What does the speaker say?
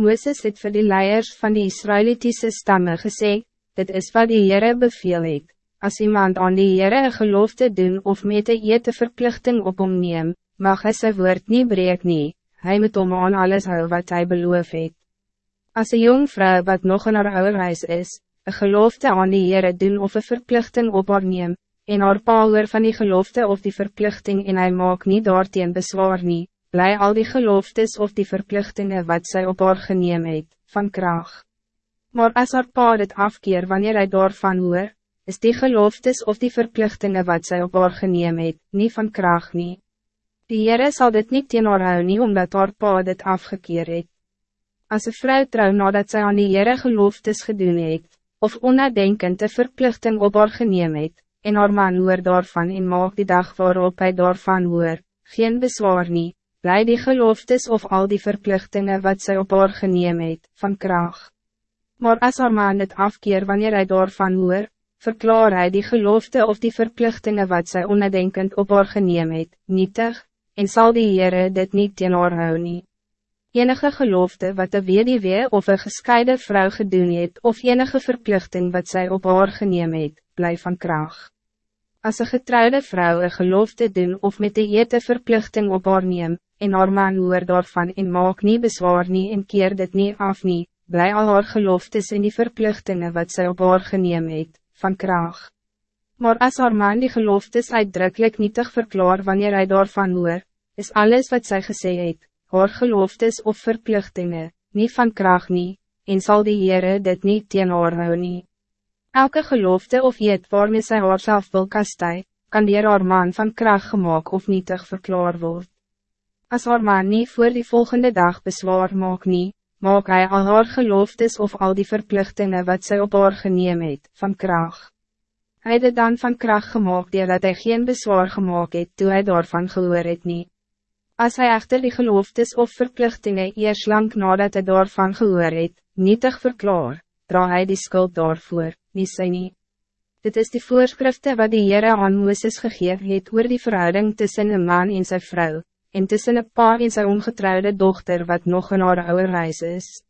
Moeses het vir die leiers van die Israëlitische stammen gesê, dit is wat die Heere beveel het, as iemand aan die Heere een gelofte doen of met een ete verplichting op hom neem, mag hy sy woord nie breek nie, hy moet om aan alles hou wat hij beloof het. As een jong vrou wat nog in haar ouderhuis is, een gelofte aan die Heere doen of een verplichting op haar neem, en haar pa van die gelofte of die verplichting en hij maak niet daarteen bezwaar nie, bly al die geloftes of die verplichtingen wat zij op haar geneem het, van kracht. Maar als haar pa het afkeer wanneer hij daarvan hoor, is die geloftes of die verplichtingen wat zij op haar geneem het, niet van kracht nie. Die Heere sal dit niet teen haar hou nie, omdat haar pa dit afgekeer het. As een vrouw trouw nadat zij aan die Heere geloftes gedoen het, of onnadenkend de verplichting op haar geneem het, en haar man hoor daarvan en maak die dag waarop hij daarvan hoor, geen bezwaar nie, bly die geloftes of al die verplichtingen wat zij op haar geneem het, van kracht. Maar als haar man het afkeer wanneer hij daarvan hoor, verklaar hij die gelofte of die verplichtingen wat zij onnadenkend op haar geneem het, nietig, en zal die Heere dit niet teen haar hou nie. Enige gelofte wat de weduwee of een gescheiden vrouw gedoen het, of enige verplichting wat zij op haar geneem het, bly van kracht. Als een getrouwde vrouw een gelofte doen of met de ete verplichting op haar neem, en haar man hoor daarvan en maak nie bezwaar nie en keer dit nie af nie, bly al haar geloftes in die verplichtingen wat zij op haar geneem het, van kracht. Maar als haar man die geloftes uitdrukkelijk nietig verklaar wanneer hij daarvan hoor, is alles wat zij gesê het, haar geloftes of verplichtingen, niet van kracht nie, en zal die Heere dit niet teen haar hou nie. Elke gelofte of jeet waarmee sy haarself wil kastij, kan die haar man van kracht gemaakt of nietig verklaar word. Als haar man niet voor die volgende dag bezwaar maak nie, maak hij al haar geloftes of al die verplichtingen wat zij op haar geneem het, van kracht. Hij het dan van kracht gemaakt dat hij geen bezwaar gemaakt het toe hij daarvan gehoor het nie. As hy echter die geloftes of verplichtingen eers lang nadat hij daarvan gehoor het, nietig verklaar, dra hy die skuld daarvoor, nie sy nie. Dit is die voorschriften wat die Heere aan Mooses gegeven het oor die verhouding tussen een man en zijn vrouw, en tussen een pa en zijn ongetrouwde dochter wat nog een oude reis is.